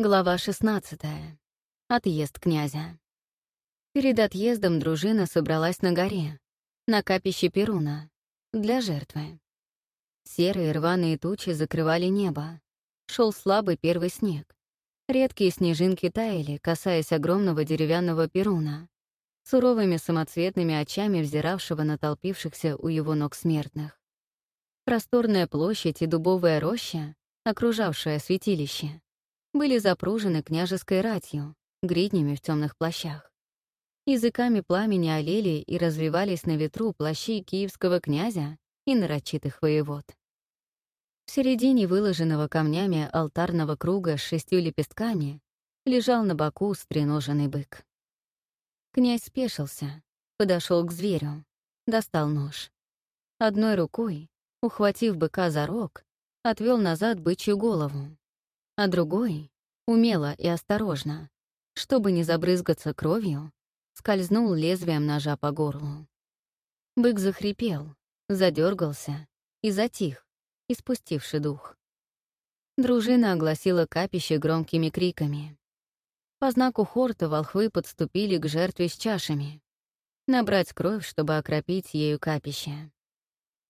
Глава 16. Отъезд князя. Перед отъездом дружина собралась на горе, на капище Перуна, для жертвы. Серые рваные тучи закрывали небо. Шел слабый первый снег. Редкие снежинки таяли, касаясь огромного деревянного Перуна, суровыми самоцветными очами взиравшего на толпившихся у его ног смертных. Просторная площадь и дубовая роща, окружавшая святилище, были запружены княжеской ратью, гриднями в темных плащах. Языками пламени олели и развивались на ветру плащи киевского князя и нарочитых воевод. В середине выложенного камнями алтарного круга с шестью лепестками лежал на боку стреноженный бык. Князь спешился, подошел к зверю, достал нож. Одной рукой, ухватив быка за рог, отвел назад бычью голову, а другой, умело и осторожно, чтобы не забрызгаться кровью, скользнул лезвием ножа по горлу. Бык захрипел, задергался и затих, испустивший дух. Дружина огласила капище громкими криками. По знаку хорта волхвы подступили к жертве с чашами. Набрать кровь, чтобы окропить ею капище.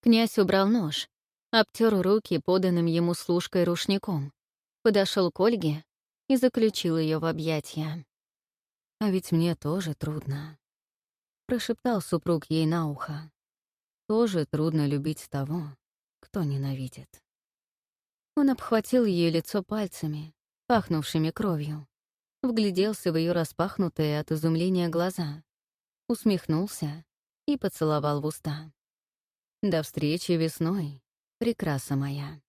Князь убрал нож, обтер руки поданным ему служкой рушником, подошел к Ольге и заключил ее в объятия. «А ведь мне тоже трудно», — прошептал супруг ей на ухо. «Тоже трудно любить того, кто ненавидит». Он обхватил ее лицо пальцами, пахнувшими кровью, вгляделся в ее распахнутые от изумления глаза, усмехнулся и поцеловал в уста. «До встречи весной, прекраса моя».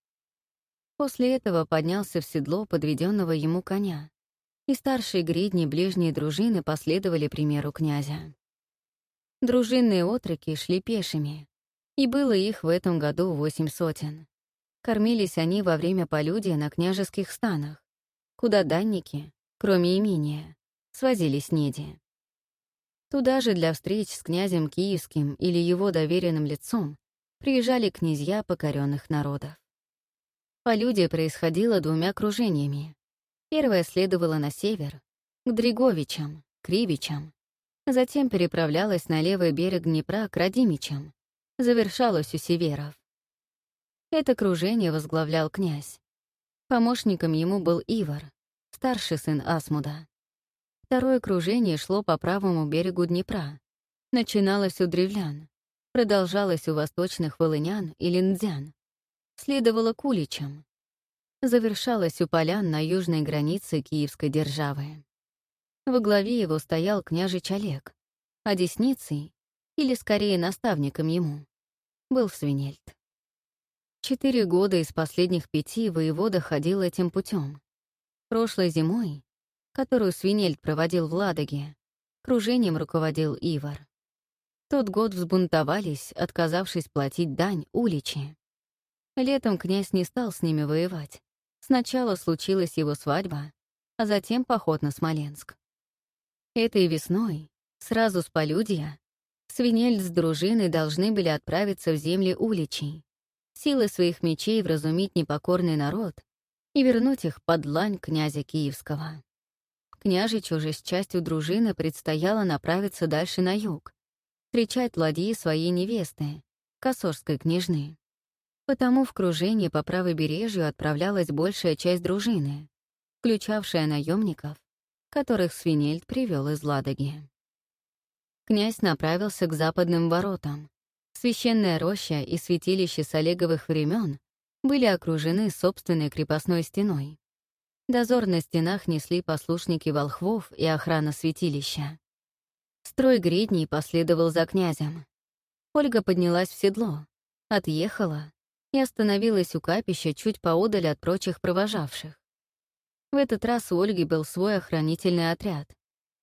После этого поднялся в седло подведенного ему коня, и старшие гридни ближней дружины последовали примеру князя. Дружинные отроки шли пешими, и было их в этом году восемь сотен. Кормились они во время полюдия на княжеских станах, куда данники, кроме имения, свозили снеди. Туда же для встреч с князем Киевским или его доверенным лицом приезжали князья покоренных народов. Полюдие происходило двумя кружениями. Первое следовало на север, к Дриговичам, Кривичам. Затем переправлялось на левый берег Днепра к Радимичам. Завершалось у северов. Это кружение возглавлял князь. Помощником ему был Ивар, старший сын Асмуда. Второе кружение шло по правому берегу Днепра. Начиналось у древлян, продолжалось у восточных волынян и линдзян, следовало к уличам. Завершалась у полян на южной границе Киевской державы. Во главе его стоял княжич Олег, а десницей, или скорее наставником ему, был Свинельд. Четыре года из последних пяти воевода ходил этим путем. Прошлой зимой, которую Свинельд проводил в Ладоге, кружением руководил Ивар. Тот год взбунтовались, отказавшись платить дань уличи. Летом князь не стал с ними воевать. Сначала случилась его свадьба, а затем поход на Смоленск. Этой весной, сразу с полюдья, Свинель с дружиной должны были отправиться в земли уличей, силы своих мечей вразумить непокорный народ и вернуть их под лань князя Киевского. Княжичу же с частью дружины предстояло направиться дальше на юг, встречать ладьи своей невесты, косорской княжны. Потому в кружение по правобережью отправлялась большая часть дружины, включавшая наемников, которых Свинельд привел из Ладоги. Князь направился к западным воротам. Священная роща и святилище с Олеговых времен были окружены собственной крепостной стеной. Дозор на стенах несли послушники волхвов и охрана святилища. Строй гридней последовал за князем. Ольга поднялась в седло, отъехала и остановилась у капища чуть поодаль от прочих провожавших. В этот раз у Ольги был свой охранительный отряд.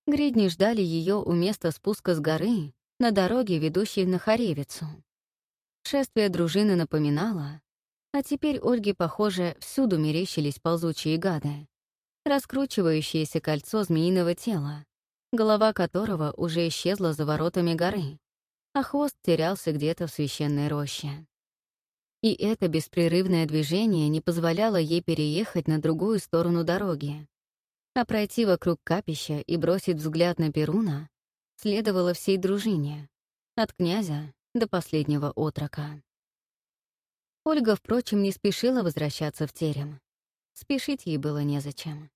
Гридни ждали ее у места спуска с горы на дороге, ведущей на Харевицу. Шествие дружины напоминало, а теперь Ольге, похоже, всюду мерещились ползучие гады, раскручивающееся кольцо змеиного тела, голова которого уже исчезла за воротами горы, а хвост терялся где-то в священной роще. И это беспрерывное движение не позволяло ей переехать на другую сторону дороги, А пройти вокруг капища и бросить взгляд на Перуна следовало всей дружине, от князя до последнего отрока. Ольга, впрочем, не спешила возвращаться в терем. Спешить ей было незачем.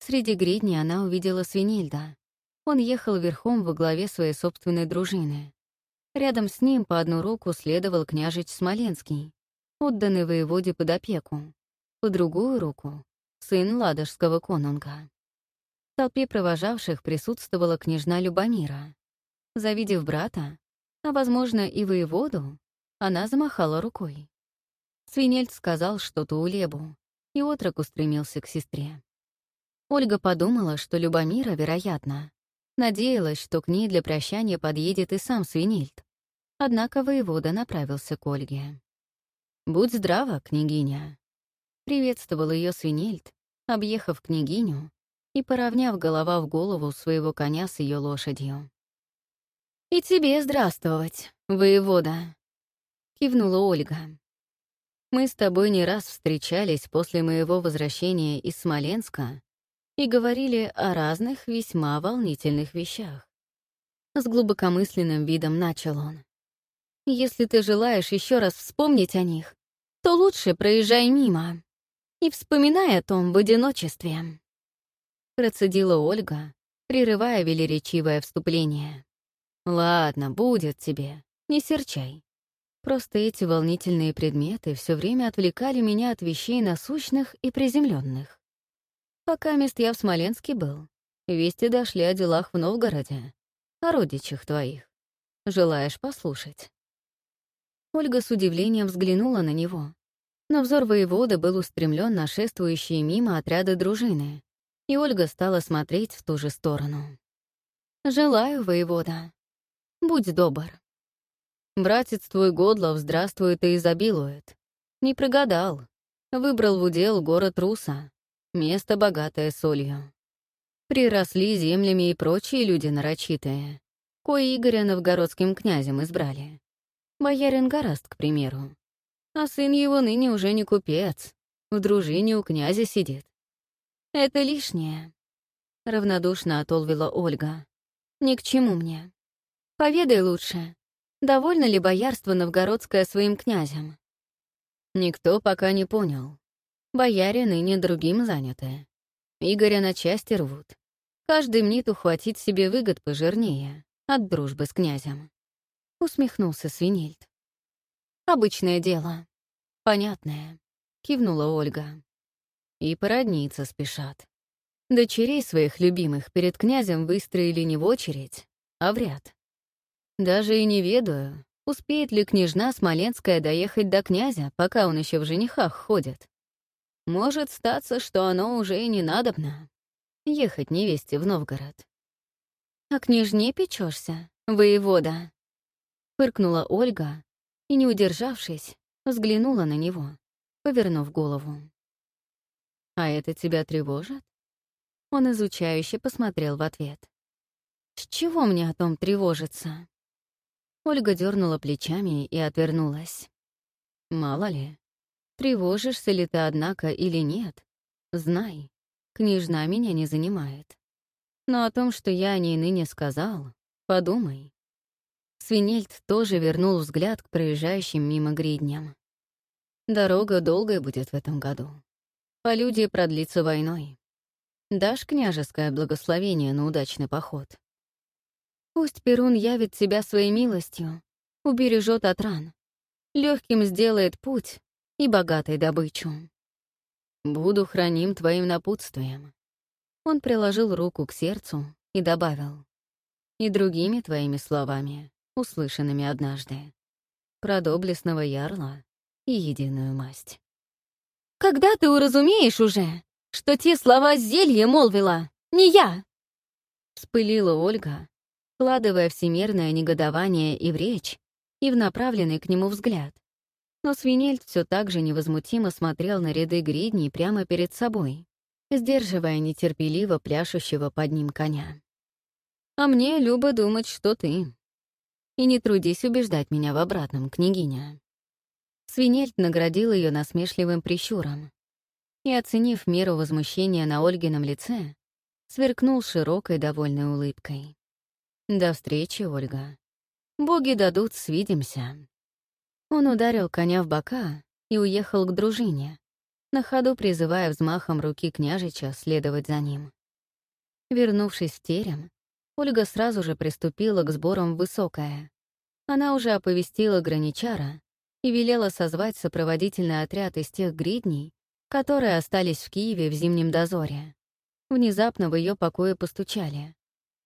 Среди гридни она увидела Свинильда. Он ехал верхом во главе своей собственной дружины. Рядом с ним по одну руку следовал княжич Смоленский, отданный воеводе под опеку, по другую руку — сын ладожского конунга. В толпе провожавших присутствовала княжна Любомира. Завидев брата, а, возможно, и воеводу, она замахала рукой. Свинельд сказал что-то у Лебу, и отрок устремился к сестре. Ольга подумала, что Любомира, вероятно, надеялась, что к ней для прощания подъедет и сам Свинельд. Однако воевода направился к Ольге. «Будь здрава, княгиня!» Приветствовал ее Свинельд, объехав княгиню и поравняв голова в голову своего коня с ее лошадью. «И тебе здравствовать, воевода!» — кивнула Ольга. «Мы с тобой не раз встречались после моего возвращения из Смоленска и говорили о разных весьма волнительных вещах. С глубокомысленным видом начал он. «Если ты желаешь еще раз вспомнить о них, то лучше проезжай мимо и вспоминай о том в одиночестве». Процедила Ольга, прерывая велеречивое вступление. «Ладно, будет тебе, не серчай. Просто эти волнительные предметы все время отвлекали меня от вещей насущных и приземленных. Пока мест я в Смоленске был, вести дошли о делах в Новгороде, о родичах твоих. Желаешь послушать?» Ольга с удивлением взглянула на него, но взор воевода был устремлен на шествующие мимо отряды дружины, и Ольга стала смотреть в ту же сторону. «Желаю, воевода», Будь добр. Братец твой Годлов здравствует и изобилует. Не прогадал. Выбрал в удел город Руса, место богатое солью. Приросли землями и прочие люди нарочитые, кои Игоря новгородским князем избрали. Боярин Гораст, к примеру. А сын его ныне уже не купец, в дружине у князя сидит. «Это лишнее», — равнодушно отолвила Ольга. «Ни к чему мне. Поведай лучше, довольно ли боярство новгородское своим князем? Никто пока не понял. Бояре ныне другим заняты. Игоря на части рвут. Каждый мнит ухватить себе выгод пожирнее от дружбы с князем. Усмехнулся Свинельд. «Обычное дело. Понятное», — кивнула Ольга. И породниться спешат. Дочерей своих любимых перед князем выстроили не в очередь, а в ряд. Даже и не ведаю, успеет ли княжна Смоленская доехать до князя, пока он еще в женихах ходит. Может статься, что оно уже и не надобно. Ехать невесте в Новгород. «А княжне печешься, воевода?» Фыркнула Ольга и, не удержавшись, взглянула на него, повернув голову. «А это тебя тревожит?» Он изучающе посмотрел в ответ. «С чего мне о том тревожиться?» Ольга дернула плечами и отвернулась. Мало ли, тревожишься ли ты, однако, или нет, знай, княжна меня не занимает. Но о том, что я о ней ныне сказал, подумай. Свинельд тоже вернул взгляд к проезжающим мимо гридням. Дорога долгая будет в этом году. Полюдие продлится войной. Дашь княжеское благословение на удачный поход? Пусть Перун явит тебя своей милостью, убережет от ран, легким сделает путь и богатой добычу. Буду храним твоим напутствием. Он приложил руку к сердцу и добавил. И другими твоими словами, услышанными однажды. Про доблестного ярла и единую масть. «Когда ты уразумеешь уже, что те слова зелье молвила, не я?» Вспылила Ольга, вкладывая всемирное негодование и в речь, и в направленный к нему взгляд. Но Свинельд все так же невозмутимо смотрел на ряды гридней прямо перед собой, сдерживая нетерпеливо пляшущего под ним коня. «А мне любо думать, что ты. И не трудись убеждать меня в обратном, княгиня». Свинельд наградил ее насмешливым прищуром. и, оценив меру возмущения на Ольгином лице, сверкнул широкой довольной улыбкой. «До встречи, Ольга. Боги дадут, свидимся». Он ударил коня в бока и уехал к дружине, на ходу призывая взмахом руки княжича следовать за ним. Вернувшись в терем, Ольга сразу же приступила к сборам в Высокое. Она уже оповестила граничара и велела созвать сопроводительный отряд из тех гридней, которые остались в Киеве в зимнем дозоре. Внезапно в ее покое постучали.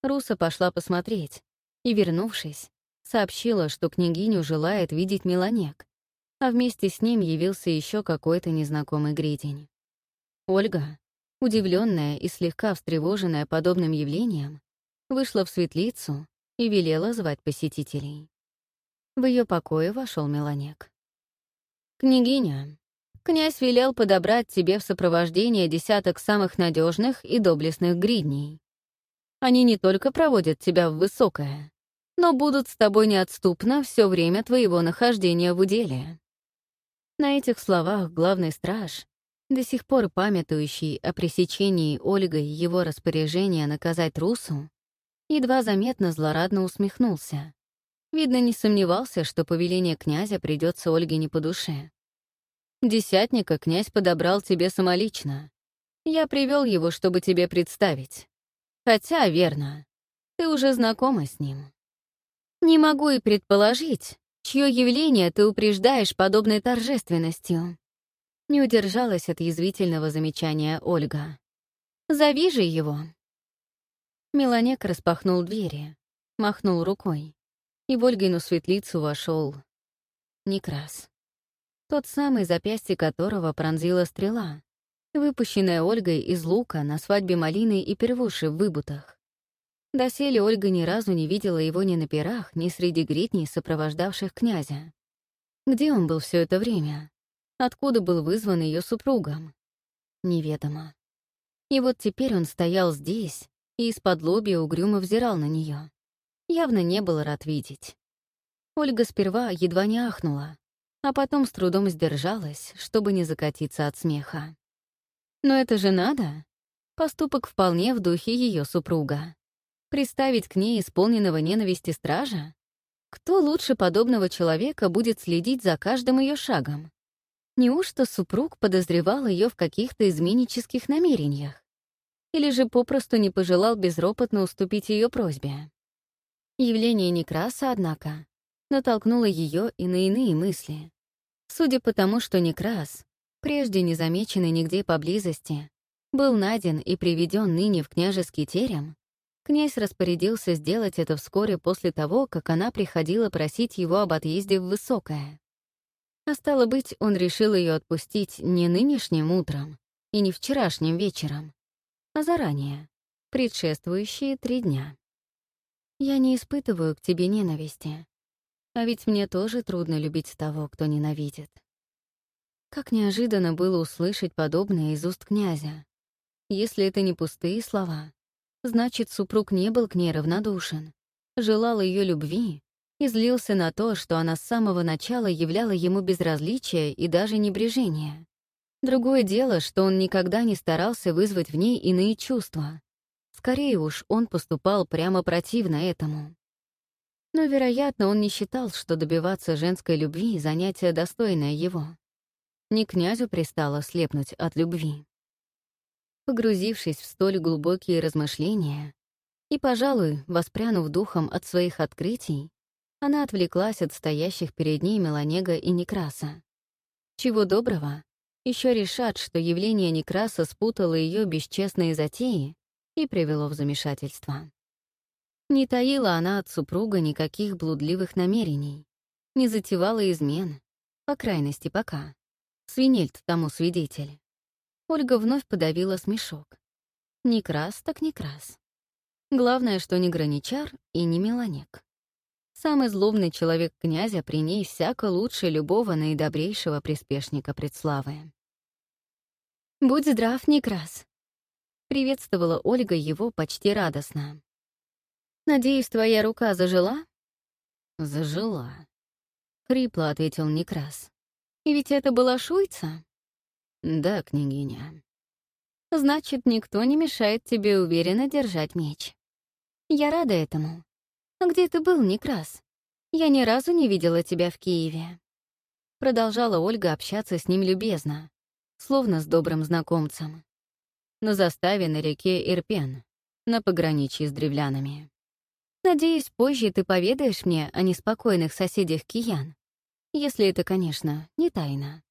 Руса пошла посмотреть и, вернувшись, сообщила, что княгиню желает видеть Меланек, а вместе с ним явился еще какой-то незнакомый гридень. Ольга, удивленная и слегка встревоженная подобным явлением, вышла в светлицу и велела звать посетителей. В ее покое вошел Меланек. «Княгиня, князь велел подобрать тебе в сопровождение десяток самых надежных и доблестных гридней. Они не только проводят тебя в высокое, но будут с тобой неотступно все время твоего нахождения в уделе. На этих словах главный страж, до сих пор памятующий о пресечении Ольгой его распоряжения наказать Русу, едва заметно злорадно усмехнулся. Видно, не сомневался, что повеление князя придется Ольге не по душе. «Десятника князь подобрал тебе самолично. Я привел его, чтобы тебе представить. Хотя, верно, ты уже знакома с ним. Не могу и предположить, чье явление ты упреждаешь подобной торжественностью?» Не удержалась от язвительного замечания Ольга. «Зови же его!» Меланек распахнул двери, махнул рукой, и в Ольгину светлицу вошел Некрас. Тот самый, запястье которого пронзила стрела, выпущенная Ольгой из лука на свадьбе Малины и Первуши в Выбутах. Доселе Ольга ни разу не видела его ни на пирах, ни среди гритней, сопровождавших князя. Где он был все это время? Откуда был вызван ее супругом? Неведомо. И вот теперь он стоял здесь и из-под лобья угрюмо взирал на нее. Явно не был рад видеть. Ольга сперва едва не ахнула, а потом с трудом сдержалась, чтобы не закатиться от смеха. Но это же надо. Поступок вполне в духе ее супруга. Приставить к ней исполненного ненависти стража? Кто лучше подобного человека будет следить за каждым ее шагом? Неужто супруг подозревал ее в каких-то изменнических намерениях? Или же попросту не пожелал безропотно уступить ее просьбе? Явление Некраса, однако, натолкнуло ее и на иные мысли. Судя по тому, что Некрас, прежде не замеченный нигде поблизости, был найден и приведен ныне в княжеский терем, Князь распорядился сделать это вскоре после того, как она приходила просить его об отъезде в Высокое. А стало быть, он решил ее отпустить не нынешним утром и не вчерашним вечером, а заранее, предшествующие три дня. «Я не испытываю к тебе ненависти, а ведь мне тоже трудно любить того, кто ненавидит». Как неожиданно было услышать подобное из уст князя. Если это не пустые слова, Значит, супруг не был к ней равнодушен, желал ее любви и злился на то, что она с самого начала являла ему безразличие и даже небрежение. Другое дело, что он никогда не старался вызвать в ней иные чувства. Скорее уж, он поступал прямо противно этому. Но, вероятно, он не считал, что добиваться женской любви — занятие достойное его. Не князю пристало слепнуть от любви. Погрузившись в столь глубокие размышления и, пожалуй, воспрянув духом от своих открытий, она отвлеклась от стоящих перед ней Меланега и Некраса. Чего доброго, еще решат, что явление Некраса спутало ее бесчестные затеи и привело в замешательство. Не таила она от супруга никаких блудливых намерений, не затевала измен, по крайности пока. Свинельт тому свидетель. Ольга вновь подавила смешок. Не крас, так не крас. Главное, что не граничар и не меланек. Самый злобный человек князя при ней всяко лучше любого наидобрейшего приспешника предславы. «Будь здрав, Некрас!» — приветствовала Ольга его почти радостно. «Надеюсь, твоя рука зажила?» «Зажила», — хрипло ответил Некрас. «И ведь это была шуйца?» Да, княгиня. Значит, никто не мешает тебе уверенно держать меч. Я рада этому. А где ты был, Некрас? Я ни разу не видела тебя в Киеве. Продолжала Ольга общаться с ним любезно, словно с добрым знакомцем. На заставе на реке Ирпен, на пограничье с древлянами. Надеюсь, позже ты поведаешь мне о неспокойных соседях киян, если это, конечно, не тайна.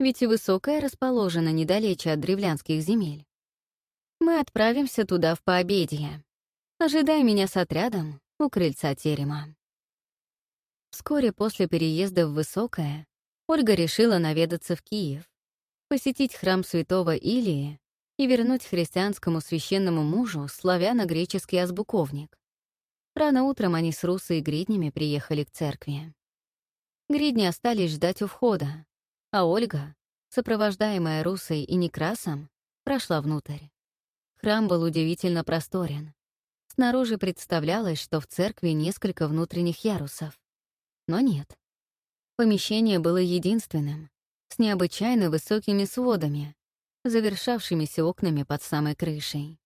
Ведь и Высокая расположена недалече от древлянских земель. Мы отправимся туда в пообедье. Ожидай меня с отрядом у крыльца терема. Вскоре после переезда в Высокое Ольга решила наведаться в Киев, посетить храм святого Илии и вернуть христианскому священному мужу славяно-греческий азбуковник. Рано утром они с Русой и Гриднями приехали к церкви. Гридни остались ждать у входа, а Ольга, сопровождаемая Русой и Некрасом, прошла внутрь. Храм был удивительно просторен. Снаружи представлялось, что в церкви несколько внутренних ярусов. Но нет. Помещение было единственным, с необычайно высокими сводами, завершавшимися окнами под самой крышей.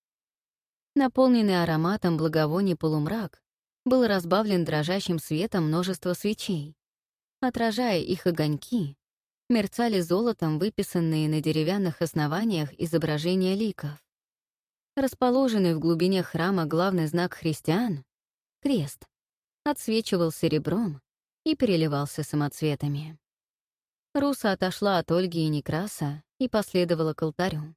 Наполненный ароматом благовоний полумрак был разбавлен дрожащим светом множество свечей. Отражая их огоньки, мерцали золотом выписанные на деревянных основаниях изображения ликов. Расположенный в глубине храма главный знак христиан — крест — отсвечивал серебром и переливался самоцветами. Руса отошла от Ольги и Некраса и последовала к алтарю.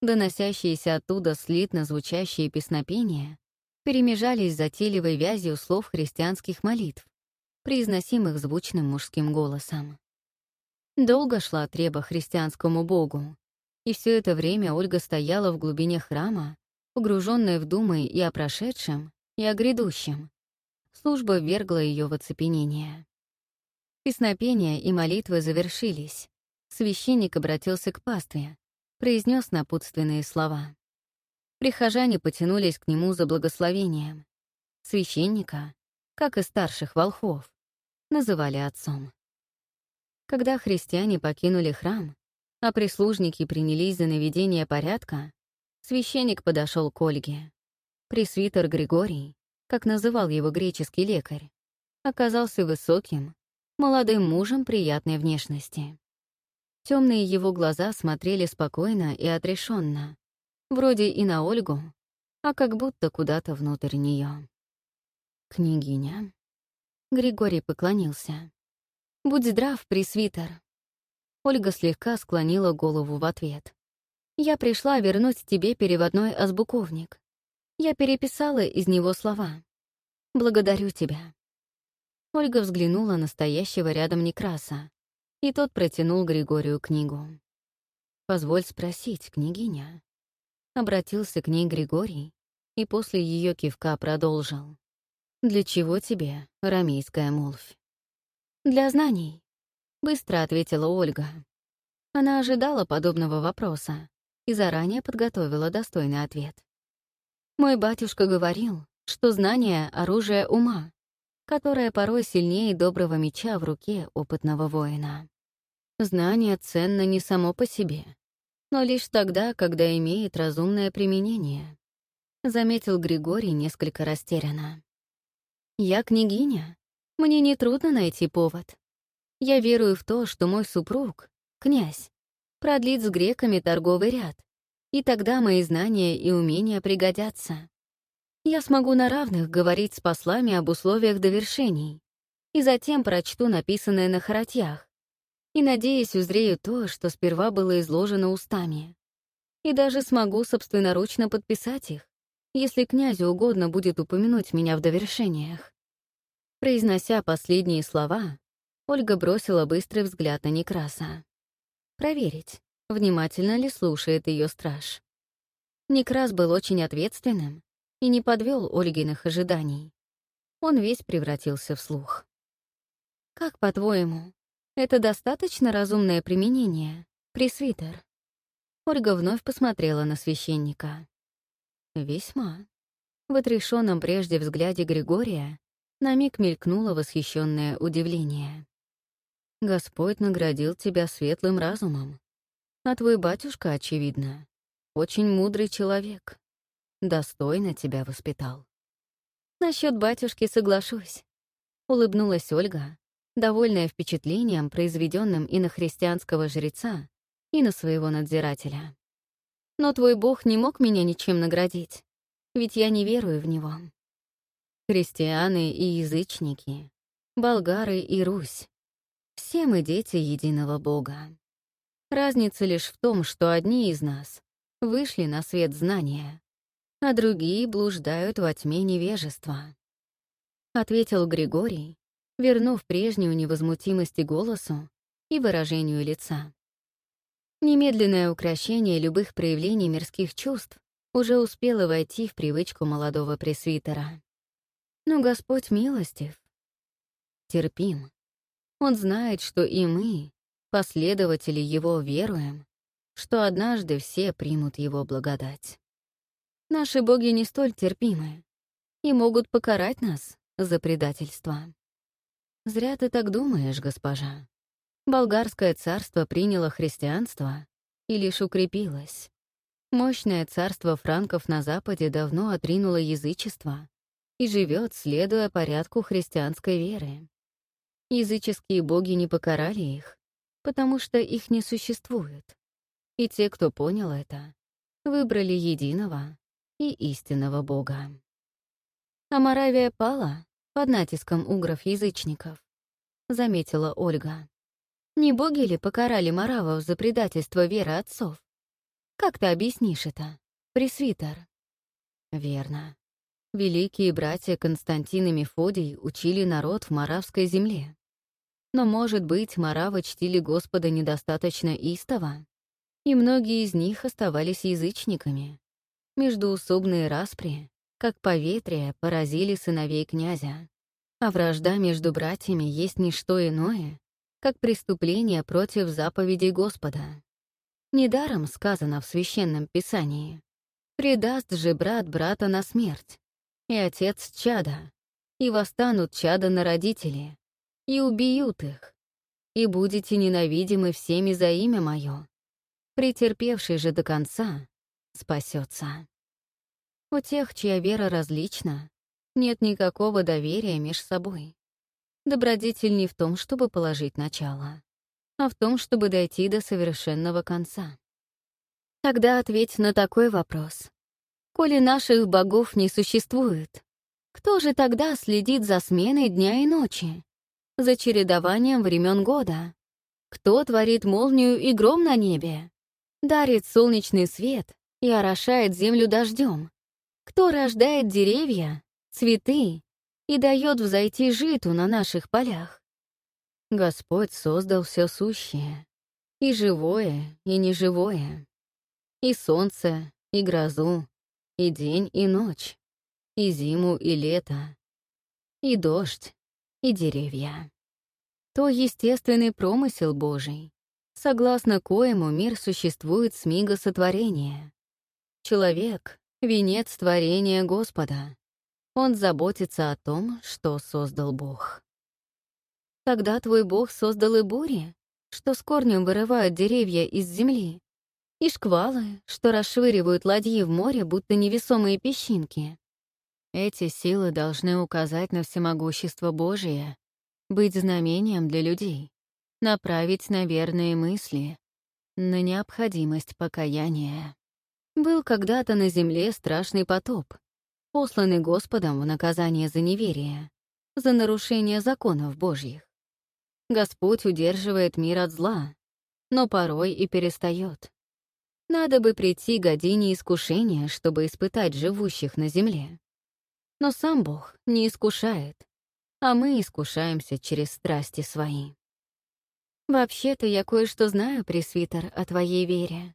Доносящиеся оттуда слитно звучащие песнопения перемежались затейливой вязью слов христианских молитв, произносимых звучным мужским голосом. Долго шла треба христианскому богу, и все это время Ольга стояла в глубине храма, погруженная в думы и о прошедшем, и о грядущем. Служба ввергла ее в оцепенение. Песнопения и молитвы завершились. Священник обратился к пастве, произнес напутственные слова. Прихожане потянулись к нему за благословением. Священника, как и старших волхвов, называли отцом. Когда христиане покинули храм, а прислужники принялись за наведение порядка, священник подошел к Ольге. Пресвитер Григорий, как называл его греческий лекарь, оказался высоким, молодым мужем приятной внешности. Темные его глаза смотрели спокойно и отрешенно, вроде и на Ольгу, а как будто куда-то внутрь нее. «Княгиня?» Григорий поклонился. «Будь здрав, пресвитер!» Ольга слегка склонила голову в ответ. «Я пришла вернуть тебе переводной азбуковник. Я переписала из него слова. Благодарю тебя». Ольга взглянула на стоящего рядом Некраса, и тот протянул Григорию книгу. «Позволь спросить, княгиня». Обратился к ней Григорий и после ее кивка продолжил. «Для чего тебе рамейская молвь?» «Для знаний», — быстро ответила Ольга. Она ожидала подобного вопроса и заранее подготовила достойный ответ. «Мой батюшка говорил, что знание — оружие ума, которое порой сильнее доброго меча в руке опытного воина. Знание ценно не само по себе, но лишь тогда, когда имеет разумное применение, заметил Григорий несколько растерянно. «Я княгиня. Мне нетрудно найти повод. Я верую в то, что мой супруг, князь, продлит с греками торговый ряд, и тогда мои знания и умения пригодятся. Я смогу на равных говорить с послами об условиях довершений, и затем прочту написанное на харатьях, и, надеясь, узрею то, что сперва было изложено устами. И даже смогу собственноручно подписать их, если князю угодно будет упомянуть меня в довершениях. Произнося последние слова, Ольга бросила быстрый взгляд на Некраса. Проверить, внимательно ли слушает ее страж. Некрас был очень ответственным и не подвел Ольгиных ожиданий. Он весь превратился в слух. «Как, по-твоему, это достаточно разумное применение, пресвитер?» Ольга вновь посмотрела на священника. «Весьма». В отрешенном прежде взгляде Григория на миг мелькнуло восхищенное удивление. «Господь наградил тебя светлым разумом. А твой батюшка, очевидно, очень мудрый человек. Достойно тебя воспитал. Насчет батюшки соглашусь. Улыбнулась Ольга, довольная впечатлением, произведенным и на христианского жреца, и на своего надзирателя. Но твой бог не мог меня ничем наградить, ведь я не верую в него. Христианы и язычники, болгары и Русь — все мы дети единого бога. Разница лишь в том, что одни из нас вышли на свет знания, а другие блуждают во тьме невежества. Ответил Григорий, вернув прежнюю невозмутимость голосу и выражению лица. Немедленное укращение любых проявлений мирских чувств уже успело войти в привычку молодого пресвитера. Но Господь милостив. Терпим. Он знает, что и мы, последователи Его, веруем, что однажды все примут Его благодать. Наши боги не столь терпимы и могут покарать нас за предательство. Зря ты так думаешь, госпожа. Болгарское царство приняло христианство и лишь укрепилось. Мощное царство франков на Западе давно отринуло язычество и живет, следуя порядку христианской веры. Языческие боги не покарали их, потому что их не существует. И те, кто понял это, выбрали единого и истинного бога. А Моравия пала под натиском угров-язычников, заметила Ольга. Не боги ли покарали Моравов за предательство веры отцов? Как ты объяснишь это, пресвитер? Верно. Великие братья Константин и Мефодий учили народ в Моравской земле. Но, может быть, Моравы чтили Господа недостаточно истово, и многие из них оставались язычниками. Междуусобные распри, как поветрие, поразили сыновей князя. А вражда между братьями есть не что иное, как преступление против заповедей Господа. Недаром сказано в Священном Писании «Предаст же брат брата на смерть, и отец чада, и восстанут чада на родители, и убьют их, и будете ненавидимы всеми за имя Мое. Претерпевший же до конца спасется». У тех, чья вера различна, нет никакого доверия между собой. Добродетель не в том, чтобы положить начало, а в том, чтобы дойти до совершенного конца. Тогда ответь на такой вопрос. Коли наших богов не существует, кто же тогда следит за сменой дня и ночи, за чередованием времен года? Кто творит молнию и гром на небе, дарит солнечный свет и орошает землю дождем? Кто рождает деревья, цветы и дает взойти житу на наших полях. Господь создал все сущее, и живое, и неживое, и солнце, и грозу, и день, и ночь, и зиму, и лето, и дождь, и деревья. То естественный промысел Божий, согласно коему мир существует с мига сотворения. Человек — венец творения Господа, он заботится о том, что создал Бог. Тогда твой Бог создал и бури, что с корнем вырывают деревья из земли, и шквалы, что расшвыривают ладьи в море, будто невесомые песчинки. Эти силы должны указать на всемогущество Божие, быть знамением для людей, направить на верные мысли, на необходимость покаяния. Был когда-то на земле страшный потоп, посланы Господом в наказание за неверие, за нарушение законов Божьих. Господь удерживает мир от зла, но порой и перестает. Надо бы прийти године искушения, чтобы испытать живущих на земле. Но сам Бог не искушает, а мы искушаемся через страсти свои. Вообще-то я кое-что знаю, пресвитер, о твоей вере.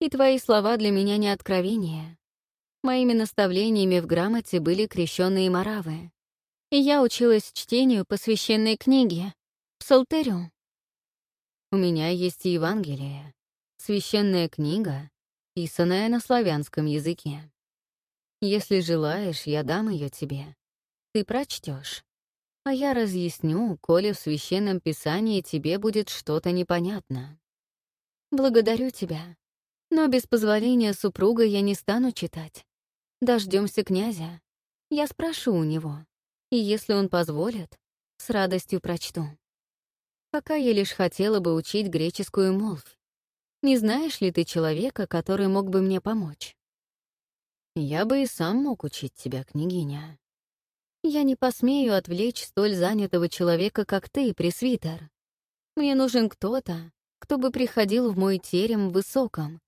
И твои слова для меня не откровение. Моими наставлениями в грамоте были крещенные моравы. И я училась чтению по священной книге, псалтерю. У меня есть и Евангелие, священная книга, писанная на славянском языке. Если желаешь, я дам ее тебе. Ты прочтешь, а я разъясню, коли в священном писании тебе будет что-то непонятно. Благодарю тебя. Но без позволения супруга я не стану читать. Дождемся князя. Я спрошу у него. И если он позволит, с радостью прочту. Пока я лишь хотела бы учить греческую молвь. Не знаешь ли ты человека, который мог бы мне помочь? Я бы и сам мог учить тебя, княгиня. Я не посмею отвлечь столь занятого человека, как ты, пресвитер. Мне нужен кто-то, кто бы приходил в мой терем в Высоком,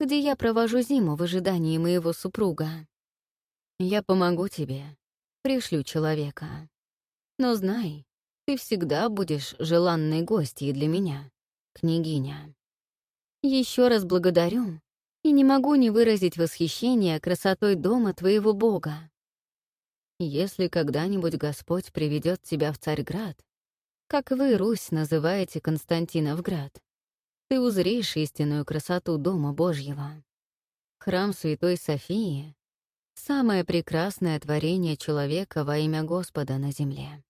где я провожу зиму в ожидании моего супруга. Я помогу тебе, пришлю человека. Но знай, ты всегда будешь желанной гостьей для меня, княгиня. Еще раз благодарю и не могу не выразить восхищение красотой дома твоего бога. Если когда-нибудь Господь приведет тебя в Царьград, как вы, Русь, называете Константиновград, ты узришь истинную красоту Дома Божьего. Храм Святой Софии — самое прекрасное творение человека во имя Господа на земле.